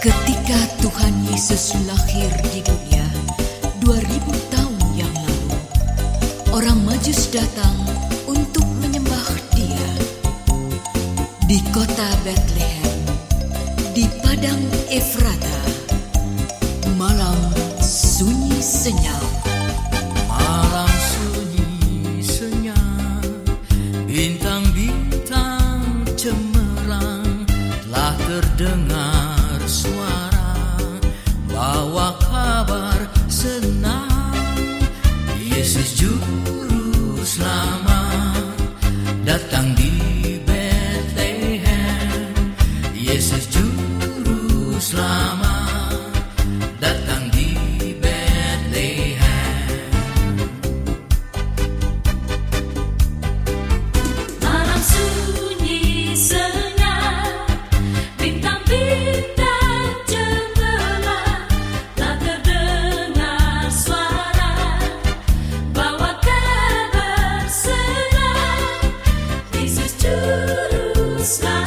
Ketika Tuhan Yesus lahir di dunia 2000 tahun yang lalu Orang Majus datang untuk menyembah dia. Di kota Bethlehem Di padang Efrata Malam sunyi senyap. Malam sunyi senyap Bintang-bintang cemerlang Telah terdengar Yesus Juru Selamat Datang smile.